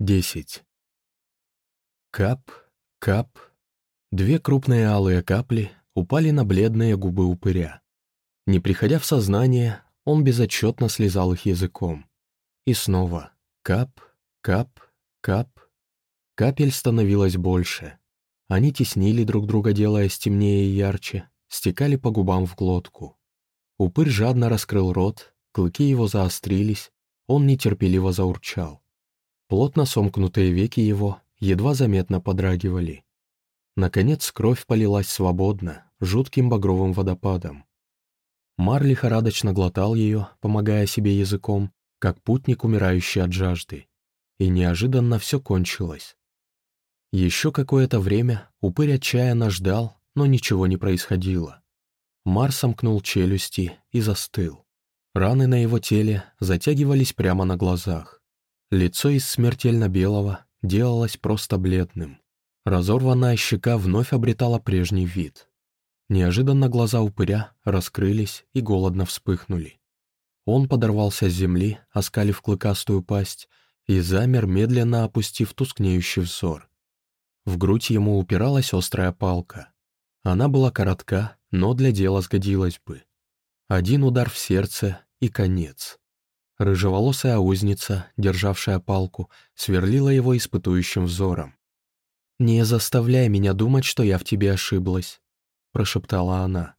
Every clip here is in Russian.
10. Кап, кап. Две крупные алые капли упали на бледные губы упыря. Не приходя в сознание, он безотчетно слезал их языком. И снова кап, кап, кап. Капель становилось больше. Они теснили друг друга, делаясь темнее и ярче, стекали по губам в глотку. Упырь жадно раскрыл рот, клыки его заострились, он нетерпеливо заурчал. Плотно сомкнутые веки его едва заметно подрагивали. Наконец кровь полилась свободно, жутким багровым водопадом. Мар лихорадочно глотал ее, помогая себе языком, как путник, умирающий от жажды. И неожиданно все кончилось. Еще какое-то время упырь отчаянно ждал, но ничего не происходило. Мар сомкнул челюсти и застыл. Раны на его теле затягивались прямо на глазах. Лицо из смертельно белого делалось просто бледным. Разорванная щека вновь обретала прежний вид. Неожиданно глаза упыря раскрылись и голодно вспыхнули. Он подорвался с земли, оскалив клыкастую пасть, и замер, медленно опустив тускнеющий взор. В грудь ему упиралась острая палка. Она была коротка, но для дела сгодилась бы. Один удар в сердце и конец. Рыжеволосая узница, державшая палку, сверлила его испытующим взором. «Не заставляй меня думать, что я в тебе ошиблась», — прошептала она.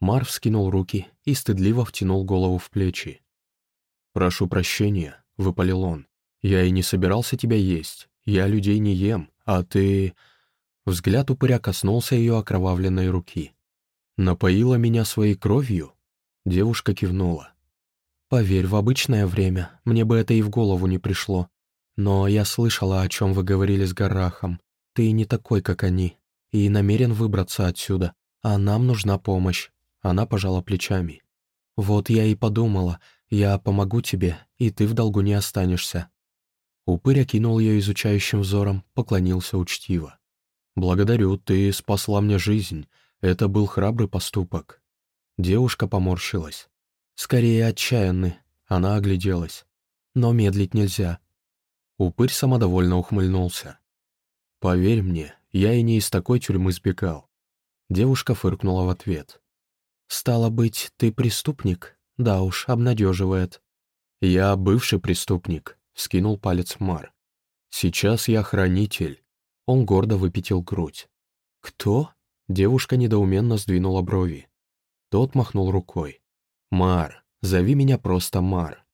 Мар вскинул руки и стыдливо втянул голову в плечи. «Прошу прощения», — выпалил он. «Я и не собирался тебя есть. Я людей не ем, а ты...» Взгляд упыря коснулся ее окровавленной руки. «Напоила меня своей кровью?» Девушка кивнула. Поверь, в обычное время мне бы это и в голову не пришло. Но я слышала, о чем вы говорили с Гарахом. Ты не такой, как они, и намерен выбраться отсюда. А нам нужна помощь. Она пожала плечами. Вот я и подумала, я помогу тебе, и ты в долгу не останешься. Упырь окинул ее изучающим взором, поклонился учтиво. «Благодарю, ты спасла мне жизнь. Это был храбрый поступок». Девушка поморщилась. Скорее отчаянны. Она огляделась. Но медлить нельзя. Упырь самодовольно ухмыльнулся. «Поверь мне, я и не из такой тюрьмы сбегал». Девушка фыркнула в ответ. «Стало быть, ты преступник? Да уж, обнадеживает». «Я бывший преступник», — скинул палец Мар. «Сейчас я хранитель». Он гордо выпятил грудь. «Кто?» — девушка недоуменно сдвинула брови. Тот махнул рукой. «Мар, зови меня просто Мар».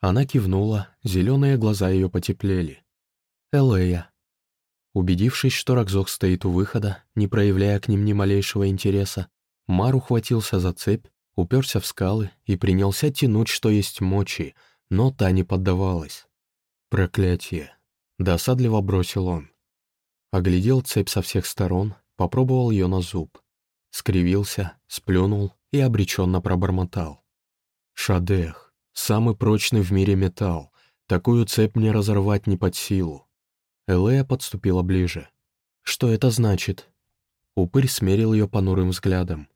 Она кивнула, зеленые глаза ее потеплели. «Элея». Убедившись, что Рокзок стоит у выхода, не проявляя к ним ни малейшего интереса, Мар ухватился за цепь, уперся в скалы и принялся тянуть, что есть мочи, но та не поддавалась. «Проклятие!» — досадливо бросил он. Оглядел цепь со всех сторон, попробовал ее на зуб. Скривился, сплюнул и обреченно пробормотал. «Шадех, самый прочный в мире металл, такую цепь мне разорвать не под силу». Элея подступила ближе. «Что это значит?» Упырь смерил ее понурым взглядом.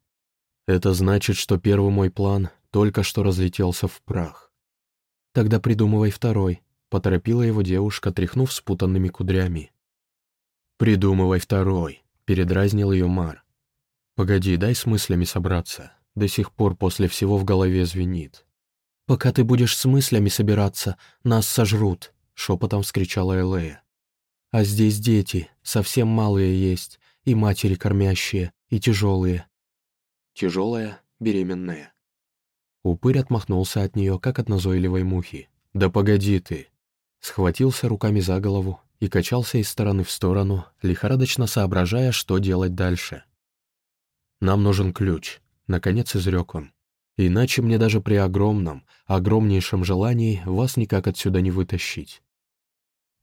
«Это значит, что первый мой план только что разлетелся в прах». «Тогда придумывай второй», — поторопила его девушка, тряхнув спутанными кудрями. «Придумывай второй», — передразнил ее Мар. «Погоди, дай с мыслями собраться до сих пор после всего в голове звенит. «Пока ты будешь с мыслями собираться, нас сожрут», — шепотом вскричала Элея. «А здесь дети, совсем малые есть, и матери кормящие, и тяжелые». «Тяжелая, беременная». Упырь отмахнулся от нее, как от назойливой мухи. «Да погоди ты!» Схватился руками за голову и качался из стороны в сторону, лихорадочно соображая, что делать дальше. «Нам нужен ключ», Наконец изрек он. «Иначе мне даже при огромном, огромнейшем желании вас никак отсюда не вытащить».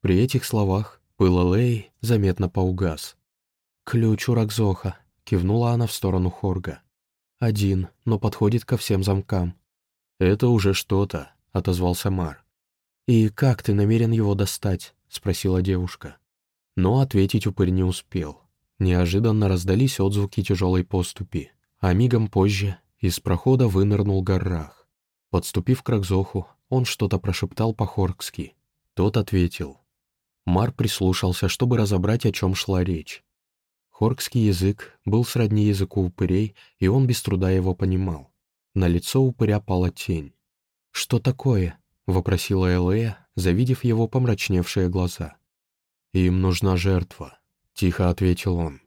При этих словах пыл Лей заметно поугас. «Ключ у Рокзоха», — кивнула она в сторону Хорга. «Один, но подходит ко всем замкам». «Это уже что-то», — отозвался Мар. «И как ты намерен его достать?» — спросила девушка. Но ответить упырь не успел. Неожиданно раздались отзвуки тяжелой поступи а мигом позже из прохода вынырнул Гаррах. Подступив к Рокзоху, он что-то прошептал по-хоркски. Тот ответил. Мар прислушался, чтобы разобрать, о чем шла речь. Хоркский язык был сродни языку упырей, и он без труда его понимал. На лицо упыря пала тень. «Что такое?» — вопросила Элея, завидев его помрачневшие глаза. «Им нужна жертва», — тихо ответил он.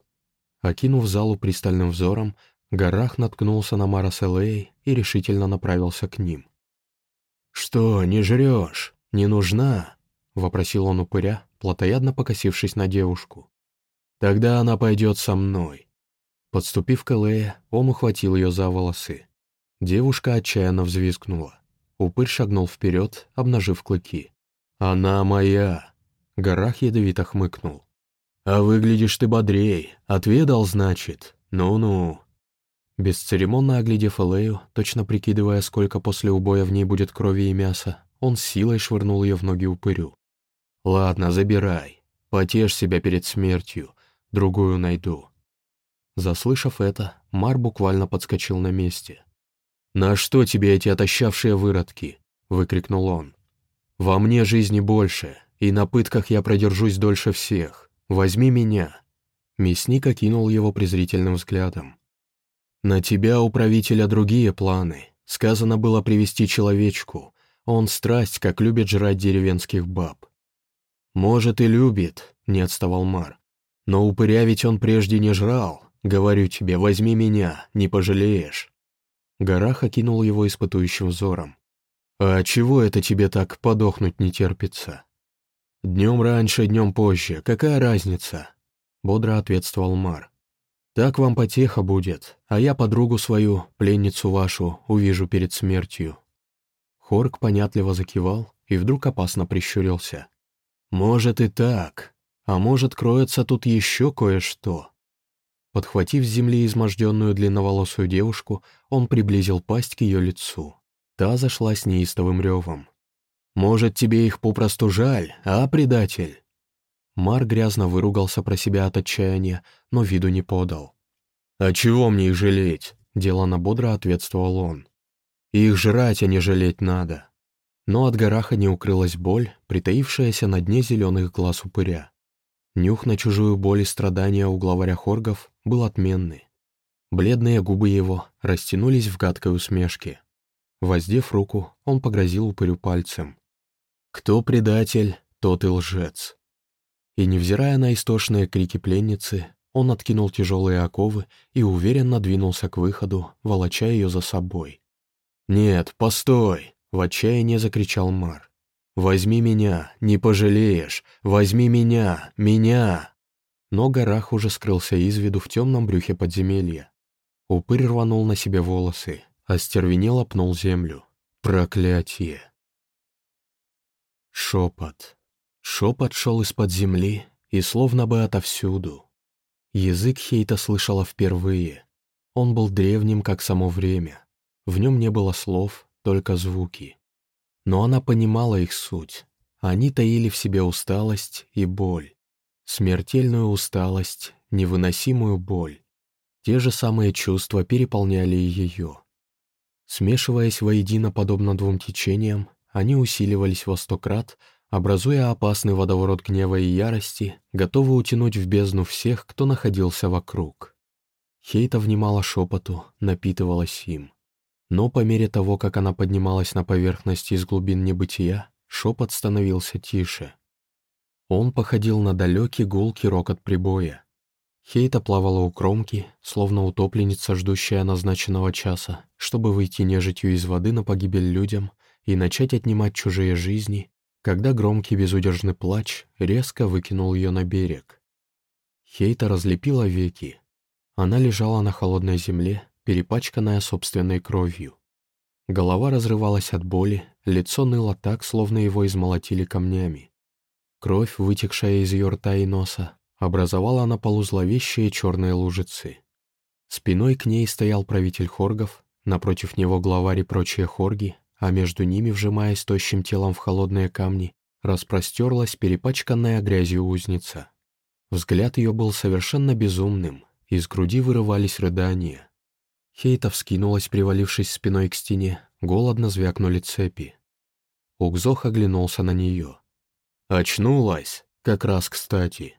Окинув залу пристальным взором, Горах наткнулся на Мара с Элеей и решительно направился к ним. «Что, не жрешь? Не нужна?» — вопросил он упыря, плотоядно покосившись на девушку. «Тогда она пойдет со мной». Подступив к Элее, он ухватил ее за волосы. Девушка отчаянно взвизгнула. Упырь шагнул вперед, обнажив клыки. «Она моя!» Горах ядовито хмыкнул. «А выглядишь ты бодрей. Отведал, значит? Ну-ну». Бесцеремонно оглядев Элею, точно прикидывая, сколько после убоя в ней будет крови и мяса, он силой швырнул ее в ноги упырю. «Ладно, забирай. Потешь себя перед смертью. Другую найду». Заслышав это, Мар буквально подскочил на месте. «На что тебе эти отощавшие выродки?» — выкрикнул он. «Во мне жизни больше, и на пытках я продержусь дольше всех. Возьми меня». Мясник окинул его презрительным взглядом. «На тебя, у правителя, другие планы. Сказано было привести человечку. Он страсть, как любит жрать деревенских баб». «Может, и любит», — не отставал Мар. «Но упыря ведь он прежде не жрал. Говорю тебе, возьми меня, не пожалеешь». Горах окинул его испытующим взором. «А чего это тебе так подохнуть не терпится?» «Днем раньше, днем позже, какая разница?» Бодро ответствовал Мар. «Так вам потеха будет, а я подругу свою, пленницу вашу, увижу перед смертью». Хорк понятливо закивал и вдруг опасно прищурился. «Может и так, а может кроется тут еще кое-что». Подхватив с земли изможденную длинноволосую девушку, он приблизил пасть к ее лицу. Та зашла с неистовым ревом. «Может, тебе их попросту жаль, а, предатель?» Мар грязно выругался про себя от отчаяния, но виду не подал. «А чего мне их жалеть?» — делано бодро ответствовал он. «Их жрать, а не жалеть надо». Но от гораха не укрылась боль, притаившаяся на дне зеленых глаз упыря. Нюх на чужую боль и страдания у главаря Хоргов был отменный. Бледные губы его растянулись в гадкой усмешке. Воздев руку, он погрозил упырю пальцем. «Кто предатель, тот и лжец». И, невзирая на истошные крики пленницы, он откинул тяжелые оковы и уверенно двинулся к выходу, волоча ее за собой. «Нет, постой!» — в отчаянии закричал Мар. «Возьми меня, не пожалеешь! Возьми меня, меня!» Но горах уже скрылся из виду в темном брюхе подземелья. Упырь рванул на себе волосы, а стервенело пнул землю. Проклятие! Шепот. Шепот шел из-под земли и словно бы отовсюду. Язык Хейта слышала впервые. Он был древним, как само время. В нем не было слов, только звуки но она понимала их суть. Они таили в себе усталость и боль. Смертельную усталость, невыносимую боль. Те же самые чувства переполняли ее. Смешиваясь воедино подобно двум течениям, они усиливались во сто крат, образуя опасный водоворот гнева и ярости, готовый утянуть в бездну всех, кто находился вокруг. Хейта внимала шепоту, напитывалась им. Но по мере того, как она поднималась на поверхность из глубин небытия, шепот становился тише. Он походил на далекий гулкий рокот прибоя. Хейта плавала у кромки, словно утопленница, ждущая назначенного часа, чтобы выйти нежитью из воды на погибель людям и начать отнимать чужие жизни, когда громкий безудержный плач резко выкинул ее на берег. Хейта разлепила веки. Она лежала на холодной земле, перепачканная собственной кровью. Голова разрывалась от боли, лицо ныло так, словно его измолотили камнями. Кровь, вытекшая из ее рта и носа, образовала на полу зловещие черные лужицы. Спиной к ней стоял правитель хоргов, напротив него главарь и прочие хорги, а между ними, вжимаясь тощим телом в холодные камни, распростерлась перепачканная грязью узница. Взгляд ее был совершенно безумным, из груди вырывались рыдания. Хейта вскинулась, привалившись спиной к стене, голодно звякнули цепи. Угзох оглянулся на нее. «Очнулась!» как раз кстати».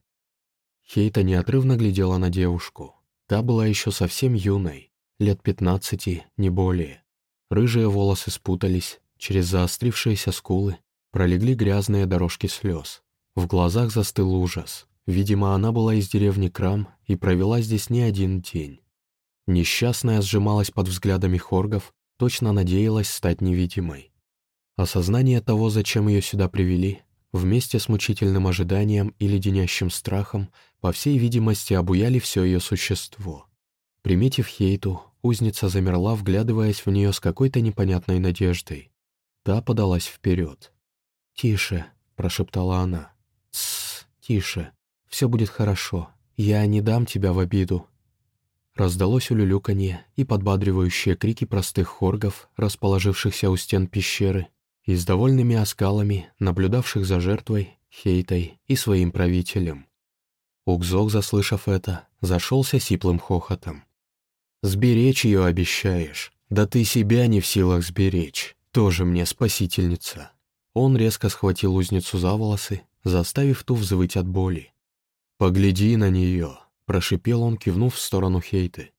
Хейта неотрывно глядела на девушку. Та была еще совсем юной, лет пятнадцати, не более. Рыжие волосы спутались, через заострившиеся скулы пролегли грязные дорожки слез. В глазах застыл ужас. Видимо, она была из деревни Крам и провела здесь не один день. Несчастная сжималась под взглядами хоргов, точно надеялась стать невидимой. Осознание того, зачем ее сюда привели, вместе с мучительным ожиданием и леденящим страхом, по всей видимости, обуяли все ее существо. Приметив Хейту, узница замерла, вглядываясь в нее с какой-то непонятной надеждой. Та подалась вперед. «Тише», — прошептала она. «Тссс, тише. Все будет хорошо. Я не дам тебя в обиду». Раздалось улюлюканье и подбадривающие крики простых хоргов, расположившихся у стен пещеры, и с довольными оскалами, наблюдавших за жертвой, Хейтой и своим правителем. Укзок, заслышав это, зашелся сиплым хохотом. «Сберечь ее обещаешь? Да ты себя не в силах сберечь. Тоже мне спасительница». Он резко схватил узницу за волосы, заставив ту взвыть от боли. «Погляди на нее», — прошипел он, кивнув в сторону Хейты.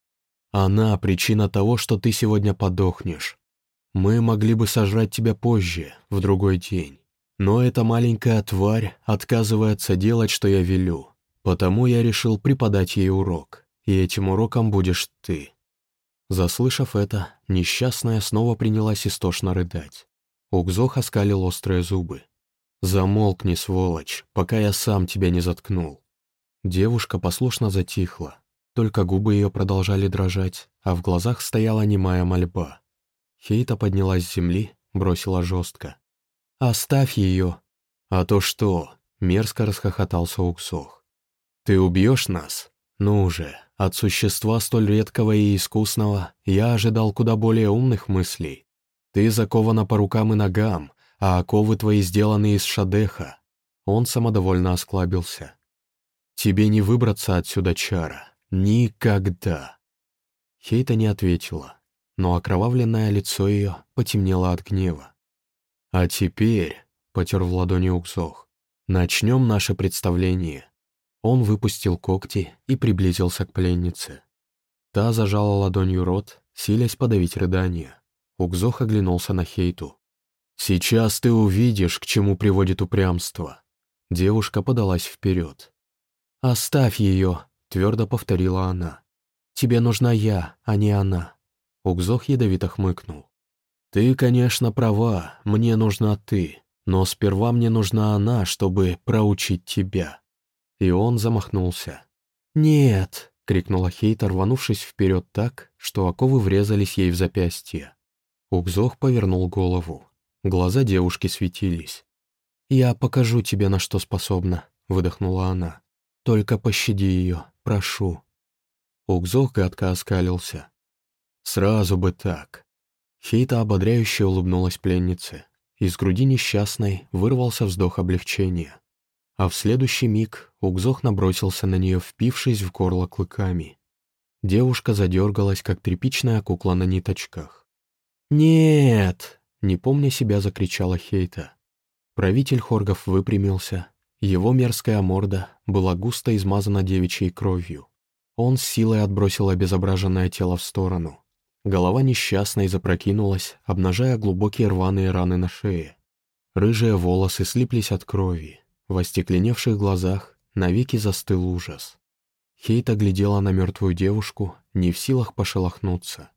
«Она — причина того, что ты сегодня подохнешь. Мы могли бы сожрать тебя позже, в другой день. Но эта маленькая тварь отказывается делать, что я велю. Потому я решил преподать ей урок, и этим уроком будешь ты». Заслышав это, несчастная снова принялась истошно рыдать. Угзох оскалил острые зубы. «Замолкни, сволочь, пока я сам тебя не заткнул». Девушка послушно затихла, только губы ее продолжали дрожать, а в глазах стояла немая мольба. Хейта поднялась с земли, бросила жестко. «Оставь ее!» «А то что?» — мерзко расхохотался Уксох. «Ты убьешь нас? Ну же, от существа столь редкого и искусного я ожидал куда более умных мыслей. Ты закована по рукам и ногам, а оковы твои сделаны из шадеха». Он самодовольно осклабился. «Тебе не выбраться отсюда, Чара. Никогда!» Хейта не ответила, но окровавленное лицо ее потемнело от гнева. «А теперь», — потер в ладони Уксох, — «начнем наше представление». Он выпустил когти и приблизился к пленнице. Та зажала ладонью рот, силясь подавить рыдание. Укзох оглянулся на Хейту. «Сейчас ты увидишь, к чему приводит упрямство». Девушка подалась вперед. «Оставь ее», — твердо повторила она. «Тебе нужна я, а не она». Угзох ядовито хмыкнул. «Ты, конечно, права, мне нужна ты, но сперва мне нужна она, чтобы проучить тебя». И он замахнулся. «Нет!» — крикнула Хейта, рванувшись вперед так, что оковы врезались ей в запястье. Угзох повернул голову. Глаза девушки светились. «Я покажу тебе, на что способна», — выдохнула она. Только пощади ее, прошу». Угзох гадко оскалился. «Сразу бы так». Хейта ободряюще улыбнулась пленнице. Из груди несчастной вырвался вздох облегчения. А в следующий миг Угзох набросился на нее, впившись в горло клыками. Девушка задергалась, как тряпичная кукла на ниточках. «Нет!» — не помня себя, закричала Хейта. Правитель Хоргов выпрямился, его мерзкая морда была густо измазана девичьей кровью. Он с силой отбросил обезображенное тело в сторону. Голова несчастной запрокинулась, обнажая глубокие рваные раны на шее. Рыжие волосы слиплись от крови. В остекленевших глазах навеки застыл ужас. Хейта глядела на мертвую девушку, не в силах пошелохнуться.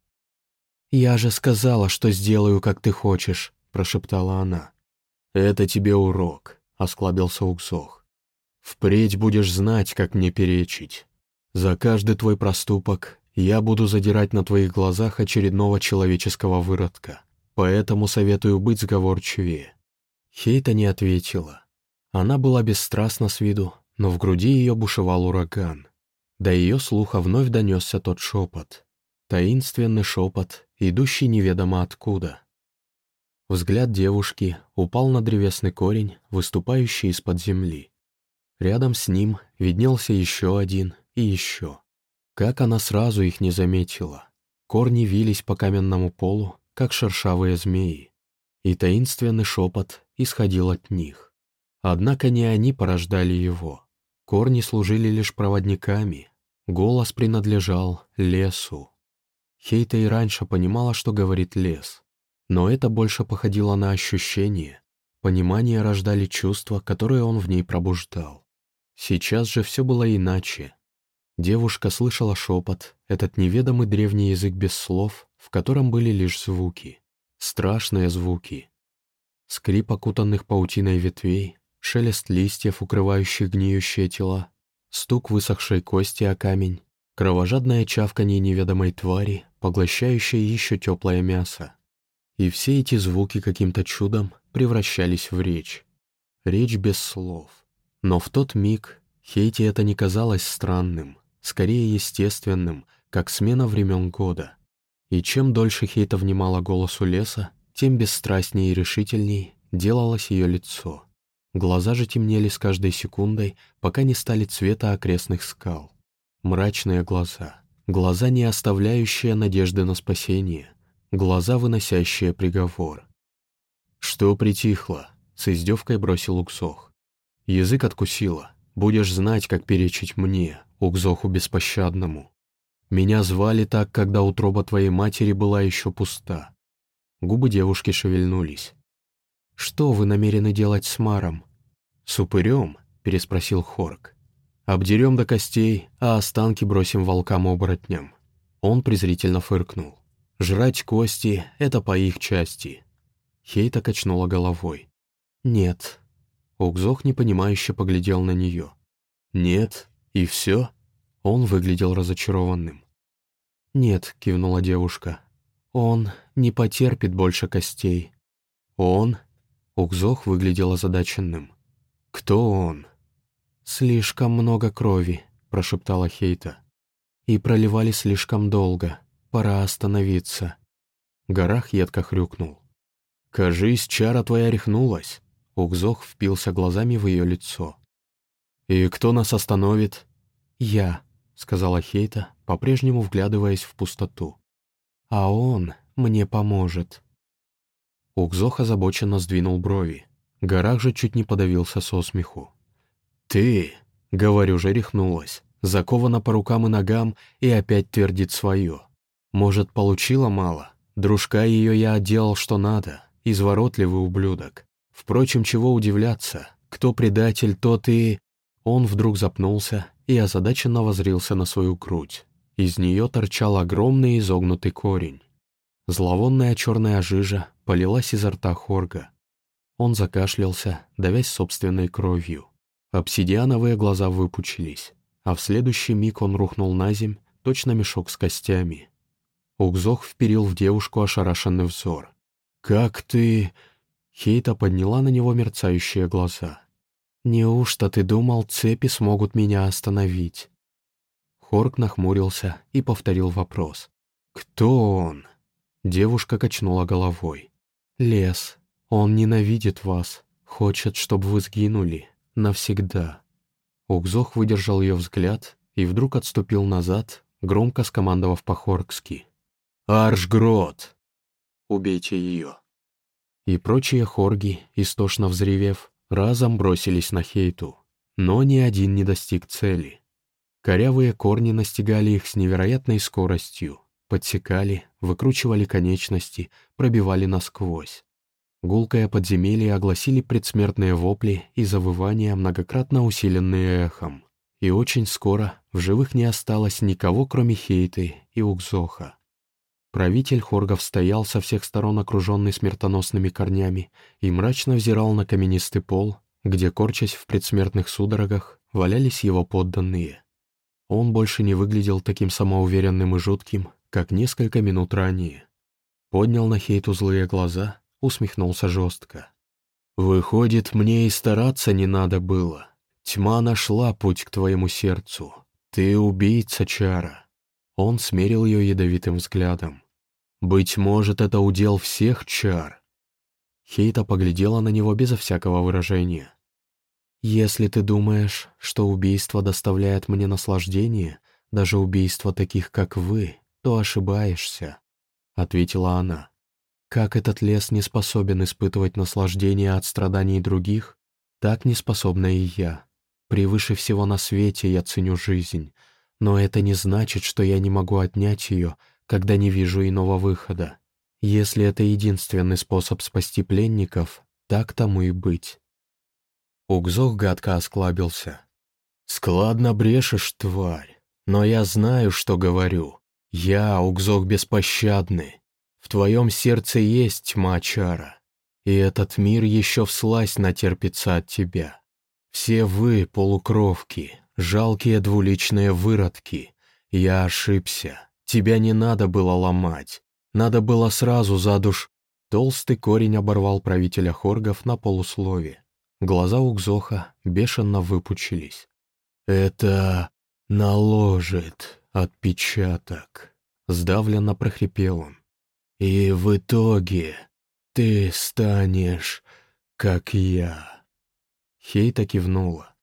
«Я же сказала, что сделаю, как ты хочешь», — прошептала она. «Это тебе урок», осклабился Уксох. «Впредь будешь знать, как мне перечить. За каждый твой проступок я буду задирать на твоих глазах очередного человеческого выродка, поэтому советую быть сговорчивее». Хейта не ответила. Она была бесстрастна с виду, но в груди ее бушевал ураган. До ее слуха вновь донесся тот шепот. Таинственный шепот, идущий неведомо откуда. Взгляд девушки упал на древесный корень, выступающий из-под земли. Рядом с ним виднелся еще один и еще. Как она сразу их не заметила. Корни вились по каменному полу, как шершавые змеи. И таинственный шепот исходил от них. Однако не они порождали его. Корни служили лишь проводниками. Голос принадлежал лесу. Хейта и раньше понимала, что говорит лес. Но это больше походило на ощущение. Понимание рождали чувства, которые он в ней пробуждал. Сейчас же все было иначе. Девушка слышала шепот, этот неведомый древний язык без слов, в котором были лишь звуки. Страшные звуки. Скрип окутанных паутиной ветвей, шелест листьев, укрывающих гниющие тела, стук высохшей кости о камень, кровожадное чавканье неведомой твари, поглощающей еще теплое мясо. И все эти звуки каким-то чудом превращались в речь. Речь без слов. Но в тот миг Хейте это не казалось странным, скорее естественным, как смена времен года. И чем дольше Хейта внимала голосу леса, тем бесстрастнее и решительней делалось ее лицо. Глаза же темнели с каждой секундой, пока не стали цвета окрестных скал. Мрачные глаза. Глаза, не оставляющие надежды на спасение. Глаза, выносящие приговор. «Что притихло?» — с издевкой бросил Уксох. «Язык откусила. Будешь знать, как перечить мне, Укзоху беспощадному. Меня звали так, когда утроба твоей матери была еще пуста». Губы девушки шевельнулись. «Что вы намерены делать с Маром?» «С упырем?» — переспросил Хорк. «Обдерем до костей, а останки бросим волкам-оборотням». Он презрительно фыркнул. «Жрать кости — это по их части». Хейта качнула головой. «Нет». Укзох непонимающе поглядел на нее. «Нет? И все?» Он выглядел разочарованным. «Нет», — кивнула девушка. «Он не потерпит больше костей». «Он?» Укзох выглядел озадаченным. «Кто он?» «Слишком много крови», — прошептала Хейта. «И проливали слишком долго. Пора остановиться». Горах едко хрюкнул. «Кажись, чара твоя рехнулась». Укзох впился глазами в ее лицо. «И кто нас остановит?» «Я», — сказала Хейта, по-прежнему вглядываясь в пустоту. «А он мне поможет». Укзох озабоченно сдвинул брови. Горах же чуть не подавился со смеху. «Ты, — говорю же, рехнулась, закована по рукам и ногам и опять твердит свое. Может, получила мало? Дружка ее я отделал что надо, изворотливый ублюдок. Впрочем, чего удивляться, кто предатель, тот и...» Он вдруг запнулся и озадаченно возрился на свою грудь. Из нее торчал огромный изогнутый корень. Зловонная черная жижа полилась изо рта Хорга. Он закашлялся, давясь собственной кровью. Обсидиановые глаза выпучились, а в следующий миг он рухнул на земь, точно мешок с костями. Угзох вперил в девушку ошарашенный взор. «Как ты...» Хейта подняла на него мерцающие глаза. «Неужто ты думал, цепи смогут меня остановить?» Хорк нахмурился и повторил вопрос. «Кто он?» Девушка качнула головой. «Лес. Он ненавидит вас. Хочет, чтобы вы сгинули. Навсегда». Укзох выдержал ее взгляд и вдруг отступил назад, громко скомандовав по-хоркски. «Аршгрот! Убейте ее!» И прочие хорги, истошно взревев, разом бросились на Хейту, но ни один не достиг цели. Корявые корни настигали их с невероятной скоростью, подсекали, выкручивали конечности, пробивали насквозь. Гулкое подземелье огласили предсмертные вопли и завывания, многократно усиленные эхом. И очень скоро в живых не осталось никого, кроме Хейты и Укзоха. Правитель Хоргов стоял со всех сторон окруженный смертоносными корнями и мрачно взирал на каменистый пол, где, корчась в предсмертных судорогах, валялись его подданные. Он больше не выглядел таким самоуверенным и жутким, как несколько минут ранее. Поднял на Хейту злые глаза, усмехнулся жестко. «Выходит, мне и стараться не надо было. Тьма нашла путь к твоему сердцу. Ты убийца, Чара». Он смерил ее ядовитым взглядом. «Быть может, это удел всех чар». Хейта поглядела на него безо всякого выражения. «Если ты думаешь, что убийство доставляет мне наслаждение, даже убийство таких, как вы, то ошибаешься», — ответила она. «Как этот лес не способен испытывать наслаждение от страданий других, Так не способна и я. Превыше всего на свете я ценю жизнь, но это не значит, что я не могу отнять ее, когда не вижу иного выхода. Если это единственный способ спасти пленников, так тому и быть. Угзох гадко осклабился. «Складно брешешь, тварь, но я знаю, что говорю. Я, Угзох беспощадный. В твоем сердце есть тьма чара, и этот мир еще вслась натерпится от тебя. Все вы, полукровки, жалкие двуличные выродки. Я ошибся. Тебя не надо было ломать. Надо было сразу задуш...» Толстый корень оборвал правителя Хоргов на полуслове. Глаза Угзоха бешено выпучились. «Это наложит отпечаток», — сдавленно прохрипел он. «И в итоге ты станешь, как я». Хейта кивнула.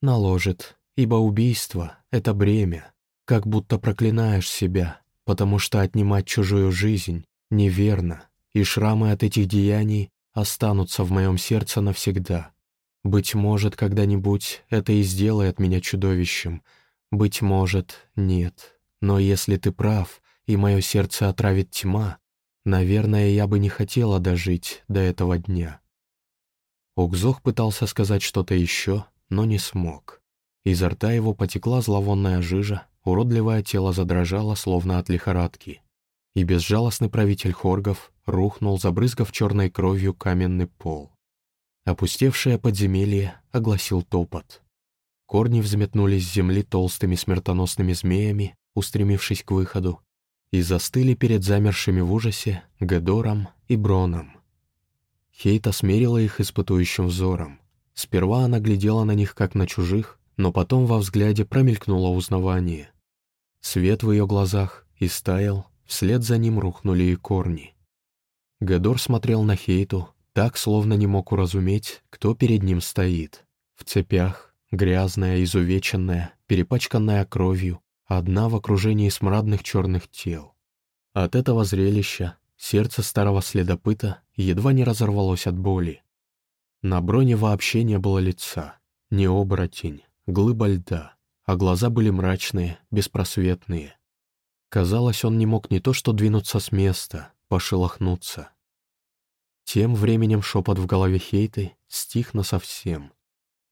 «Наложит, ибо убийство — это бремя, как будто проклинаешь себя, потому что отнимать чужую жизнь неверно, и шрамы от этих деяний останутся в моем сердце навсегда. Быть может, когда-нибудь это и сделает меня чудовищем. Быть может, нет. Но если ты прав, и мое сердце отравит тьма, наверное, я бы не хотела дожить до этого дня. Угзох пытался сказать что-то еще, но не смог. Изо рта его потекла зловонная жижа, уродливое тело задрожало, словно от лихорадки. И безжалостный правитель Хоргов рухнул, забрызгав черной кровью каменный пол. Опустевшее подземелье огласил топот. Корни взметнулись с земли толстыми смертоносными змеями, устремившись к выходу, и застыли перед замершими в ужасе Гедором и Броном. Хейта смерила их испытующим взором. Сперва она глядела на них как на чужих, но потом во взгляде промелькнуло узнавание. Свет в ее глазах истаял, вслед за ним рухнули и корни. Гедор смотрел на Хейту, так, словно не мог уразуметь, кто перед ним стоит. В цепях, грязная, изувеченная, перепачканная кровью, одна в окружении смрадных черных тел. От этого зрелища сердце старого следопыта едва не разорвалось от боли. На броне вообще не было лица, не оборотень, глыба льда а глаза были мрачные, беспросветные. Казалось, он не мог не то что двинуться с места, пошелохнуться. Тем временем шепот в голове Хейты стих насовсем.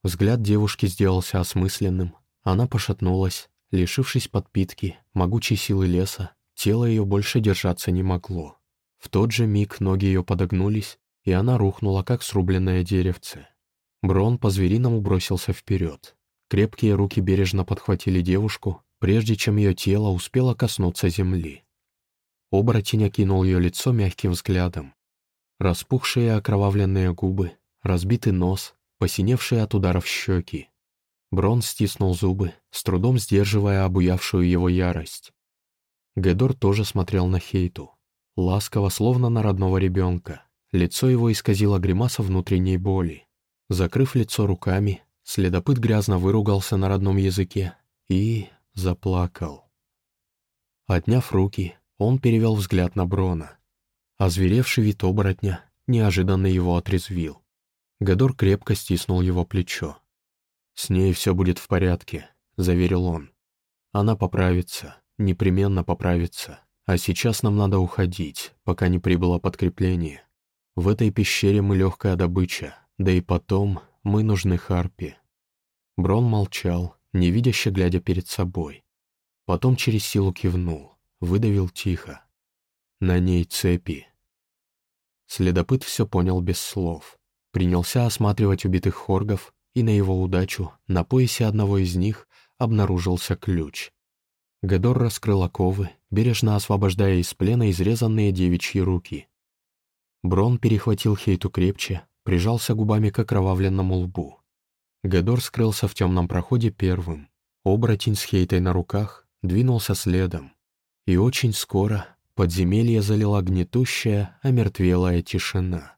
Взгляд девушки сделался осмысленным, она пошатнулась, лишившись подпитки, могучей силы леса, тело ее больше держаться не могло. В тот же миг ноги ее подогнулись, и она рухнула, как срубленное деревце. Брон по-звериному бросился вперед. Крепкие руки бережно подхватили девушку, прежде чем ее тело успело коснуться земли. Оборотень окинул ее лицо мягким взглядом. Распухшие окровавленные губы, разбитый нос, посиневшие от ударов щеки. Брон стиснул зубы, с трудом сдерживая обуявшую его ярость. Гедор тоже смотрел на Хейту. Ласково, словно на родного ребенка. Лицо его исказило гримаса внутренней боли. Закрыв лицо руками, Следопыт грязно выругался на родном языке и заплакал. Отняв руки, он перевел взгляд на Брона. Озверевший вид оборотня неожиданно его отрезвил. Гадор крепко стиснул его плечо. «С ней все будет в порядке», — заверил он. «Она поправится, непременно поправится. А сейчас нам надо уходить, пока не прибыло подкрепление. В этой пещере мы легкая добыча, да и потом мы нужны Харпи». Брон молчал, невидяще глядя перед собой. Потом через силу кивнул, выдавил тихо. На ней цепи. Следопыт все понял без слов. Принялся осматривать убитых хоргов, и на его удачу на поясе одного из них обнаружился ключ. Гедор раскрыл оковы, бережно освобождая из плена изрезанные девичьи руки. Брон перехватил Хейту крепче, прижался губами к окровавленному лбу. Гедор скрылся в темном проходе первым. Оборотень с Хейтой на руках двинулся следом. И очень скоро подземелье залила гнетущая, омертвелая тишина.